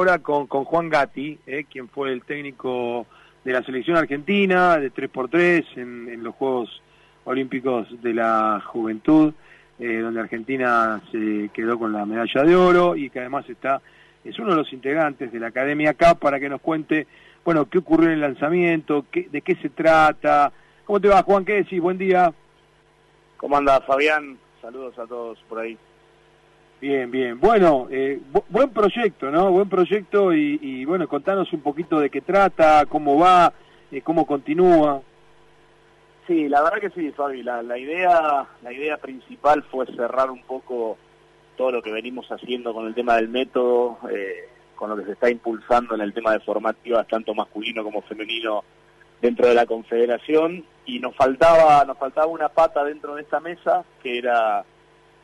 ahora con, con Juan Gatti, eh, quien fue el técnico de la selección argentina de 3x3 en, en los Juegos Olímpicos de la Juventud, eh, donde Argentina se quedó con la medalla de oro y que además está es uno de los integrantes de la Academia acá para que nos cuente, bueno, qué ocurrió en el lanzamiento, qué, de qué se trata. ¿Cómo te va, Juan? ¿Qué decís? Buen día. ¿Cómo anda, Fabián? Saludos a todos por ahí. Bien, bien. Bueno, eh, buen proyecto, ¿no? Buen proyecto y, y, bueno, contanos un poquito de qué trata, cómo va, eh, cómo continúa. Sí, la verdad que sí, Fabi. La, la, idea, la idea principal fue cerrar un poco todo lo que venimos haciendo con el tema del método, eh, con lo que se está impulsando en el tema de formativas, tanto masculino como femenino, dentro de la confederación. Y nos faltaba, nos faltaba una pata dentro de esta mesa, que era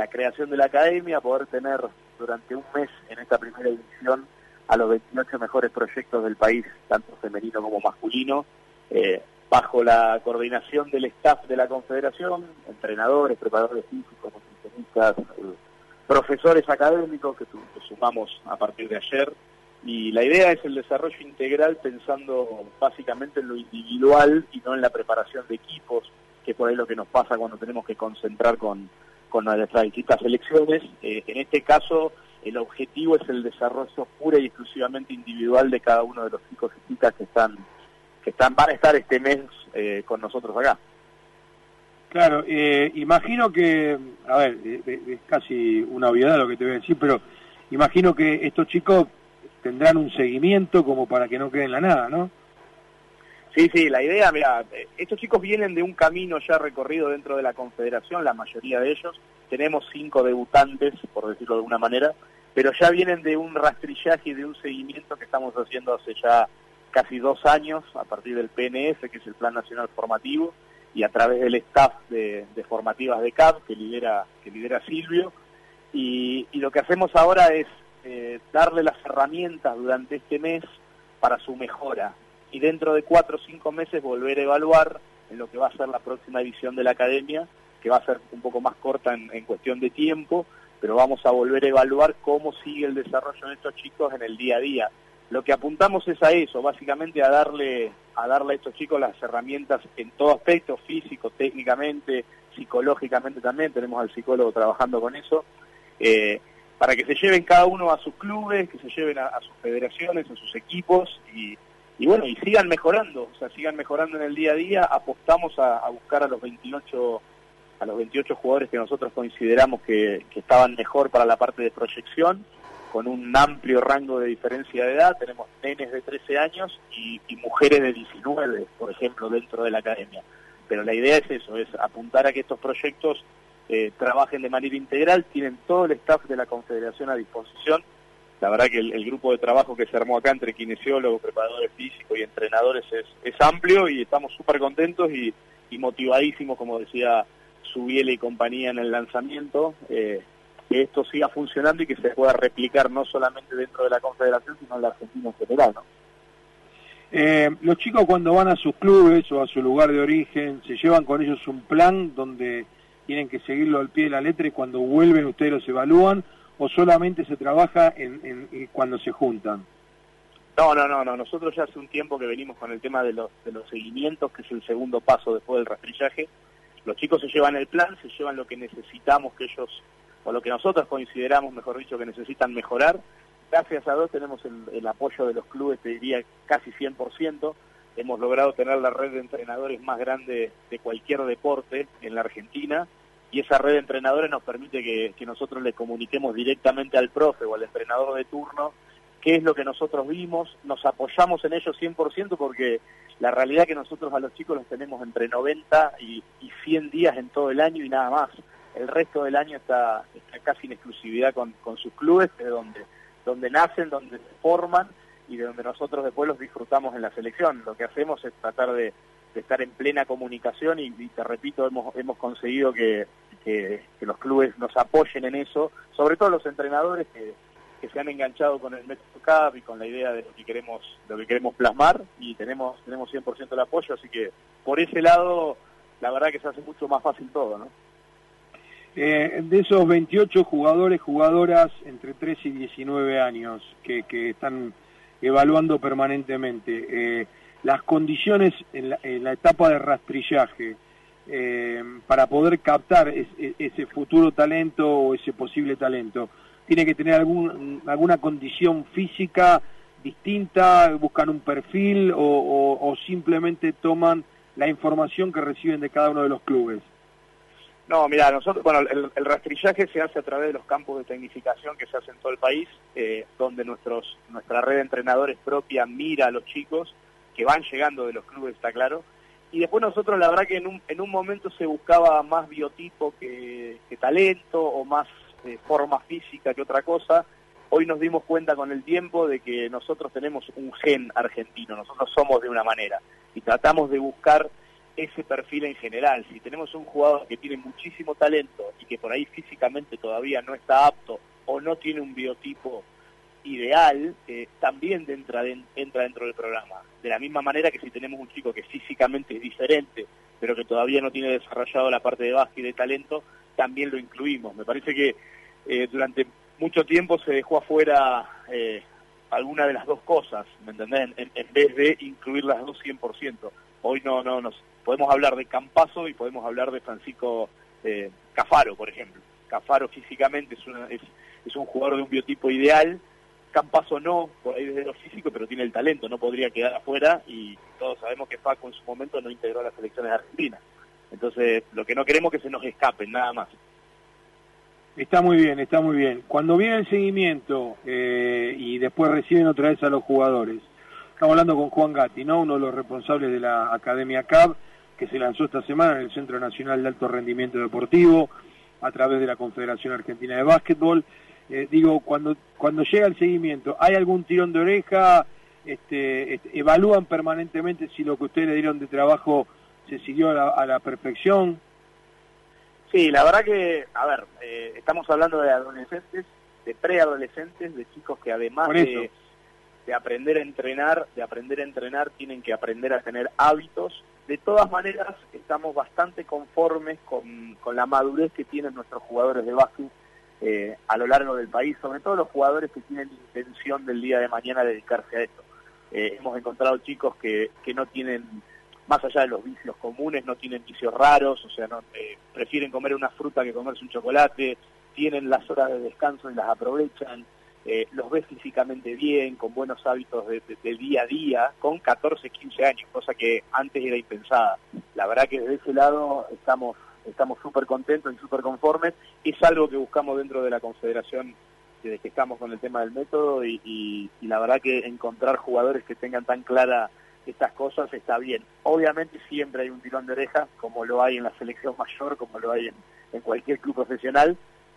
la creación de la academia, poder tener durante un mes en esta primera edición a los 28 mejores proyectos del país, tanto femenino como masculino, eh, bajo la coordinación del staff de la Confederación, entrenadores, preparadores físicos, nutricionistas, eh, profesores académicos que, que sumamos a partir de ayer. Y la idea es el desarrollo integral pensando básicamente en lo individual y no en la preparación de equipos, que por ahí lo que nos pasa cuando tenemos que concentrar con con nuestras distintas elecciones. Eh, en este caso, el objetivo es el desarrollo pura y exclusivamente individual de cada uno de los chicos y chicas que están, que están van a estar este mes eh, con nosotros acá. Claro, eh, imagino que, a ver, es casi una obviedad lo que te voy a decir, pero imagino que estos chicos tendrán un seguimiento como para que no queden en la nada, ¿no? Sí, sí, la idea, mira, estos chicos vienen de un camino ya recorrido dentro de la Confederación, la mayoría de ellos. Tenemos cinco debutantes, por decirlo de alguna manera, pero ya vienen de un rastrillaje y de un seguimiento que estamos haciendo hace ya casi dos años, a partir del PNF, que es el Plan Nacional Formativo, y a través del staff de, formativas de CAP, que lidera, que lidera Silvio. Y, y lo que hacemos ahora es eh, darle las herramientas durante este mes para su mejora y dentro de cuatro o cinco meses volver a evaluar en lo que va a ser la próxima edición de la academia, que va a ser un poco más corta en, cuestión de tiempo, pero vamos a volver a evaluar cómo sigue el desarrollo de estos chicos en el día a día. Lo que apuntamos es a eso, básicamente a darle, a darle a estos chicos las herramientas en todo aspecto, físico, técnicamente, psicológicamente también, tenemos al psicólogo trabajando con eso, eh, para que se lleven cada uno a sus clubes, que se lleven a, a sus federaciones, a sus equipos y y bueno, y sigan mejorando, o sea, sigan mejorando en el día a día, apostamos a, buscar a los 28 a los 28 jugadores que nosotros consideramos que, estaban mejor para la parte de proyección, con un amplio rango de diferencia de edad, tenemos nenes de 13 años y, y mujeres de 19, por ejemplo, dentro de la academia. Pero la idea es eso, es apuntar a que estos proyectos eh, trabajen de manera integral, tienen todo el staff de la Confederación a disposición, la verdad que el, grupo de trabajo que se armó acá entre kinesiólogos, preparadores físicos y entrenadores es, es amplio y estamos súper contentos y, motivadísimos, como decía Subiela y compañía en el lanzamiento, eh, que esto siga funcionando y que se pueda replicar no solamente dentro de la Confederación, sino en la Argentina en general. Eh, los chicos cuando van a sus clubes o a su lugar de origen, se llevan con ellos un plan donde tienen que seguirlo al pie de la letra y cuando vuelven ustedes los evalúan o solamente se trabaja en, en, cuando se juntan? No, no, no, no. Nosotros ya hace un tiempo que venimos con el tema de los, de los seguimientos, que es el segundo paso después del rastrillaje. Los chicos se llevan el plan, se llevan lo que necesitamos que ellos, o lo que nosotros consideramos, mejor dicho, que necesitan mejorar. Gracias a Dios tenemos el, el apoyo de los clubes, te diría casi 100%. Hemos logrado tener la red de entrenadores más grande de cualquier deporte en la Argentina y esa red de entrenadores nos permite que, nosotros le comuniquemos directamente al profe o al entrenador de turno qué es lo que nosotros vimos, nos apoyamos en ellos 100% porque la realidad que nosotros a los chicos los tenemos entre 90 y, y 100 días en todo el año y nada más. El resto del año está, está casi en exclusividad con, con sus clubes, de donde, donde nacen, donde se forman y de donde nosotros después los disfrutamos en la selección. Lo que hacemos es tratar de, de estar en plena comunicación y, te repito, hemos, hemos conseguido que, que, que, los clubes nos apoyen en eso, sobre todo los entrenadores que, que se han enganchado con el método CAP y con la idea de lo que queremos, lo que queremos plasmar y tenemos, tenemos 100% el apoyo, así que por ese lado la verdad que se hace mucho más fácil todo, ¿no? Eh, de esos 28 jugadores, jugadoras entre 3 y 19 años que, están evaluando permanentemente, eh, las condiciones en la, etapa de rastrillaje eh, para poder captar ese futuro talento o ese posible talento, tiene que tener algún, alguna condición física distinta, buscan un perfil o simplemente toman la información que reciben de cada uno de los clubes. No, mira, nosotros, bueno, el, rastrillaje se hace a través de los campos de tecnificación que se hacen en todo el país, eh, donde nuestros, nuestra red de entrenadores propia mira a los chicos que van llegando de los clubes, está claro. Y después nosotros, la verdad que en un, en un momento se buscaba más biotipo que, talento o más eh, forma física que otra cosa. Hoy nos dimos cuenta con el tiempo de que nosotros tenemos un gen argentino, nosotros somos de una manera y tratamos de buscar ese perfil en general. Si tenemos un jugador que tiene muchísimo talento y que por ahí físicamente todavía no está apto o no tiene un biotipo ideal, eh, también entra, entra dentro del programa. De la misma manera que si tenemos un chico que físicamente es diferente, pero que todavía no tiene desarrollado la parte de básquet de talento, también lo incluimos. Me parece que eh, durante mucho tiempo se dejó afuera eh, alguna de las dos cosas, ¿me entendés? En, en, vez de incluir las dos 100%. Hoy no, no, nos podemos hablar de Campazo y podemos hablar de Francisco eh, Cafaro, por ejemplo. Cafaro físicamente es, es, un jugador de un biotipo ideal, Campazo no, por ahí desde lo físico, pero tiene el talento, no podría quedar afuera y todos sabemos que Paco en su momento no integró a las selecciones argentinas. Entonces, lo que no queremos es que se nos escapen, nada más. Está muy bien, está muy bien. Cuando viene el seguimiento eh, y después reciben otra vez a los jugadores, estamos hablando con Juan Gatti, ¿no? Uno de los responsables de la Academia CAB, que se lanzó esta semana en el Centro Nacional de Alto Rendimiento Deportivo, a través de la Confederación Argentina de Básquetbol. Eh, digo, cuando, cuando llega el seguimiento, ¿hay algún tirón de oreja? Este, este, ¿Evalúan permanentemente si lo que ustedes le dieron de trabajo se siguió a la, perfección? Sí, la verdad que, a ver, eh, estamos hablando de adolescentes, de preadolescentes, de chicos que además de, de aprender a entrenar, de aprender a entrenar, tienen que aprender a tener hábitos de todas maneras, estamos bastante conformes con, la madurez que tienen nuestros jugadores de básquet eh, a lo largo del país, sobre todo los jugadores que tienen intención del día de mañana dedicarse a esto. Eh, hemos encontrado chicos que, que no tienen, más allá de los vicios comunes, no tienen vicios raros, o sea, no, eh, prefieren comer una fruta que comerse un chocolate, tienen las horas de descanso y las aprovechan, eh, los ves físicamente bien, con buenos hábitos de, día a día, con 14, 15 años, cosa que antes era impensada. La verdad que desde ese lado estamos estamos súper contentos y súper conformes. Es algo que buscamos dentro de la Confederación desde que estamos con el tema del método y, la verdad que encontrar jugadores que tengan tan clara estas cosas está bien. Obviamente siempre hay un tirón de oreja, como lo hay en la selección mayor, como lo hay en cualquier club profesional,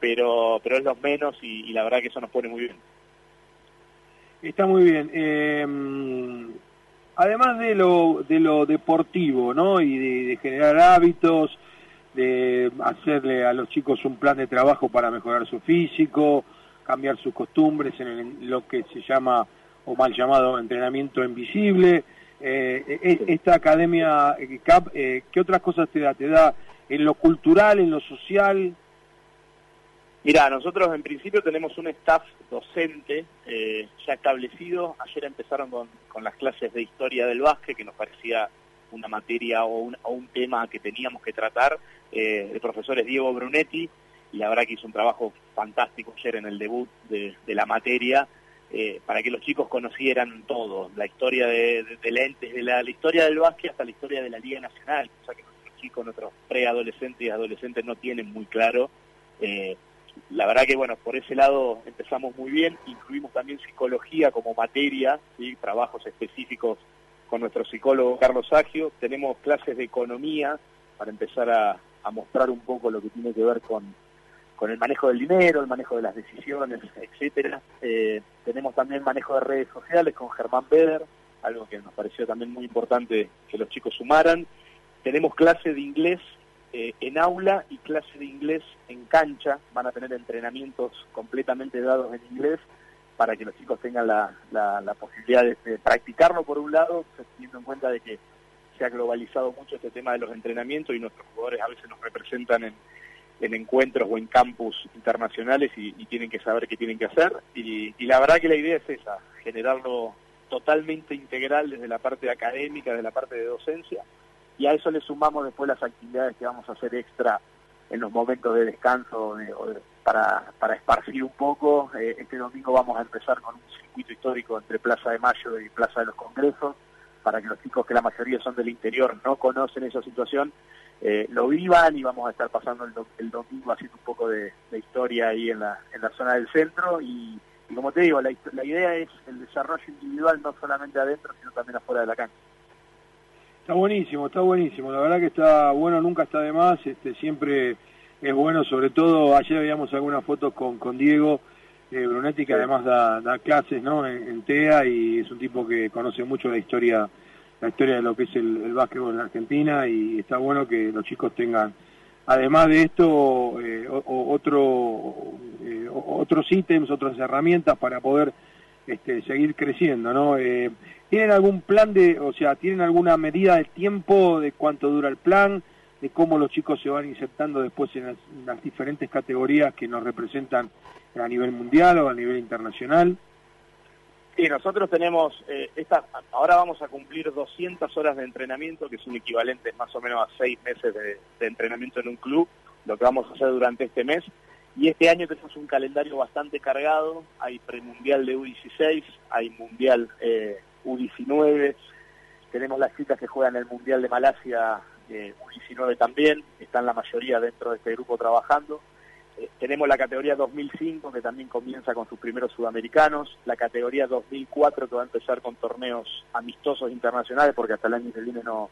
pero, pero es lo menos y, la verdad que eso nos pone muy bien. Está muy bien. Eh, además de lo, de lo deportivo, ¿no? Y de, generar hábitos, de hacerle a los chicos un plan de trabajo para mejorar su físico, cambiar sus costumbres en, lo que se llama, o mal llamado, entrenamiento invisible. Eh, e, esta academia eh, CAP, ¿qué otras cosas te da? ¿Te da en lo cultural, en lo social? Mira, nosotros en principio tenemos un staff docente eh, ya establecido. Ayer empezaron con, las clases de historia del básquet, que nos parecía una materia o un, tema que teníamos que tratar. Eh, el profesor es Diego Brunetti y la verdad que hizo un trabajo fantástico ayer en el debut de, la materia eh, para que los chicos conocieran todo, la historia de, de, de la, historia del básquet hasta la historia de la Liga Nacional, cosa que nuestros chicos, nuestros preadolescentes y adolescentes no tienen muy claro. Eh, la verdad que bueno, por ese lado empezamos muy bien, incluimos también psicología como materia, ¿sí? trabajos específicos con nuestro psicólogo Carlos Agio, tenemos clases de economía para empezar a, mostrar un poco lo que tiene que ver con, con el manejo del dinero, el manejo de las decisiones, etcétera. Eh, tenemos también manejo de redes sociales con Germán Beder, algo que nos pareció también muy importante que los chicos sumaran. Tenemos clase de inglés eh, en aula y clase de inglés en cancha. Van a tener entrenamientos completamente dados en inglés para que los chicos tengan la, la, posibilidad de, practicarlo por un lado, teniendo en cuenta de que se ha globalizado mucho este tema de los entrenamientos y nuestros jugadores a veces nos representan en, en encuentros o en campus internacionales y, tienen que saber qué tienen que hacer. Y, la verdad que la idea es esa, generarlo totalmente integral desde la parte académica, desde la parte de docencia, y a eso le sumamos después las actividades que vamos a hacer extra en los momentos de descanso para, para esparcir un poco. Eh, este domingo vamos a empezar con un circuito histórico entre Plaza de Mayo y Plaza de los Congresos, para que los chicos que la mayoría son del interior no conocen esa situación eh, lo vivan y vamos a estar pasando el, domingo haciendo un poco de, historia ahí en la, en la zona del centro y, como te digo, la, idea es el desarrollo individual no solamente adentro sino también afuera de la cancha. Está buenísimo, está buenísimo, la verdad que está bueno, nunca está de más, este, siempre es bueno, sobre todo ayer veíamos algunas fotos con, con Diego eh, Brunetti que además da, clases ¿no? en, en, TEA y es un tipo que conoce mucho la historia la historia de lo que es el, básquetbol en Argentina y está bueno que los chicos tengan, además de esto, eh, otro, eh, otros ítems, otras herramientas para poder este, seguir creciendo, ¿no? Eh, ¿Tienen algún plan de, o sea, tienen alguna medida de tiempo de cuánto dura el plan, de cómo los chicos se van insertando después en las diferentes categorías que nos representan a nivel mundial o a nivel internacional? Sí, nosotros tenemos, eh, esta, ahora vamos a cumplir 200 horas de entrenamiento, que es un equivalente más o menos a seis meses de, entrenamiento en un club, lo que vamos a hacer durante este mes. Y este año tenemos un calendario bastante cargado, hay premundial de U16, hay mundial eh, U19, tenemos las chicas que juegan el mundial de Malasia eh, U19 también, están la mayoría dentro de este grupo trabajando. Eh, tenemos la categoría 2005 que también comienza con sus primeros sudamericanos, la categoría 2004 que va a empezar con torneos amistosos internacionales porque hasta el año que viene no,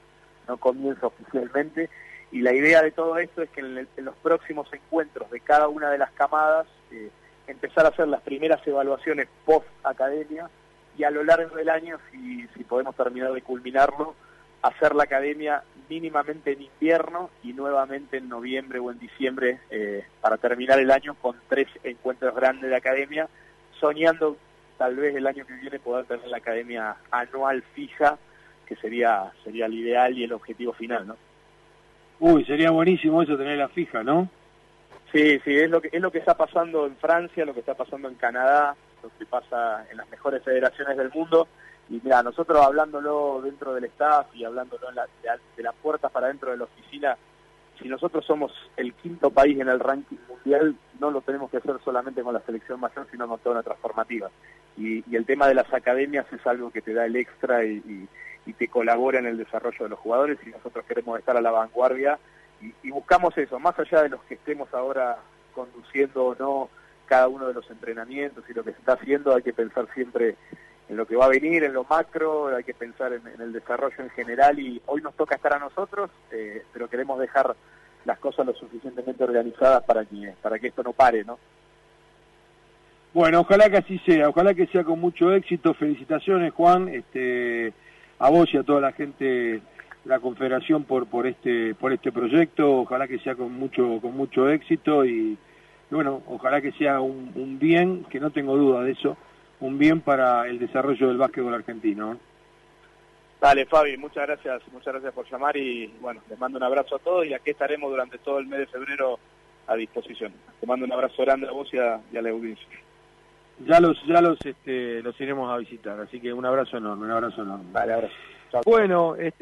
comienza oficialmente. Y la idea de todo esto es que en, los próximos encuentros de cada una de las camadas eh, empezar a hacer las primeras evaluaciones post academia y a lo largo del año, si podemos terminar de culminarlo, hacer la academia mínimamente en invierno y nuevamente en noviembre o en diciembre eh, para terminar el año con tres encuentros grandes de academia, soñando tal vez el año que viene poder tener la academia anual fija, que sería sería el ideal y el objetivo final, ¿no? Uy, sería buenísimo eso tener la fija, ¿no? Sí, sí, es lo que es lo que está pasando en Francia, lo que está pasando en Canadá, lo que pasa en las mejores federaciones del mundo y mira, nosotros hablándolo dentro del staff y hablándolo de, las puertas para dentro de la oficina, si nosotros somos el quinto país en el ranking mundial, no lo tenemos que hacer solamente con la selección mayor, sino con toda una transformativa. Y, el tema de las academias es algo que te da el extra y, te colabora en el desarrollo de los jugadores y nosotros queremos estar a la vanguardia y, y buscamos eso, más allá de los que estemos ahora conduciendo o no cada uno de los entrenamientos y lo que se está haciendo, hay que pensar siempre en lo que va a venir, en lo macro, hay que pensar en, el desarrollo en general y hoy nos toca estar a nosotros, eh, pero queremos dejar las cosas lo suficientemente organizadas para que, para que esto no pare, ¿no? Bueno, ojalá que así sea, ojalá que sea con mucho éxito. Felicitaciones, Juan, este, a vos y a toda la gente de la Confederación por por este por este proyecto. Ojalá que sea con mucho con mucho éxito y, bueno, ojalá que sea un bien, que no tengo duda de eso un bien para el desarrollo del básquetbol argentino. Dale, Fabi, muchas gracias, muchas gracias por llamar y bueno, les mando un abrazo a todos y aquí estaremos durante todo el mes de febrero a disposición. Te mando un abrazo grande a vos y a, la audiencia. Ya los, ya los, este, los iremos a visitar, así que un abrazo enorme, un abrazo enorme. Vale, abrazo. Bueno, este